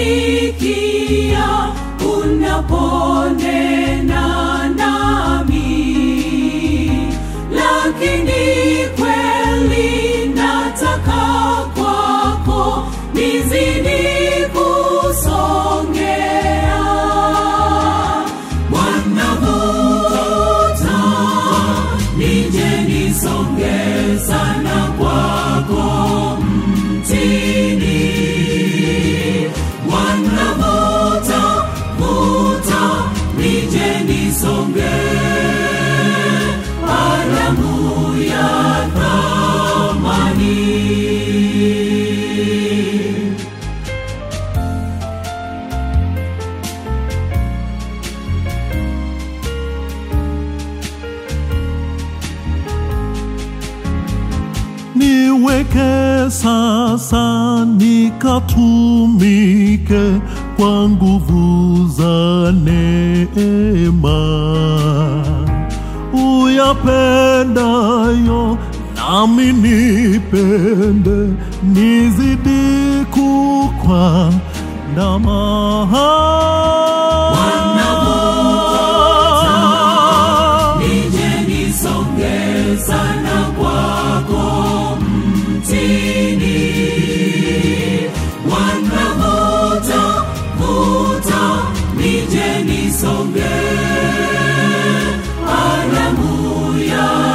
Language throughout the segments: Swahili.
nasikia unaponena nami, lakini kweli nataka kwako nizidi niweke sasa nikatumike kwa nguvu za neema. Uyapendayo nami nipende nizidi kukwa mtini. Bwana vuta, nije nisonge haramu ya.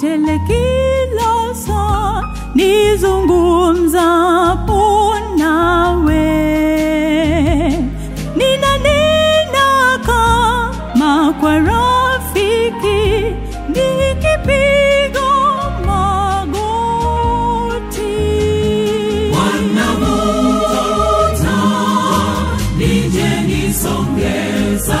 tele kila saa nizungumzapo nawe ninanena kama kwa rafiki nikipiga magoti. Wanamuota nije nisongeza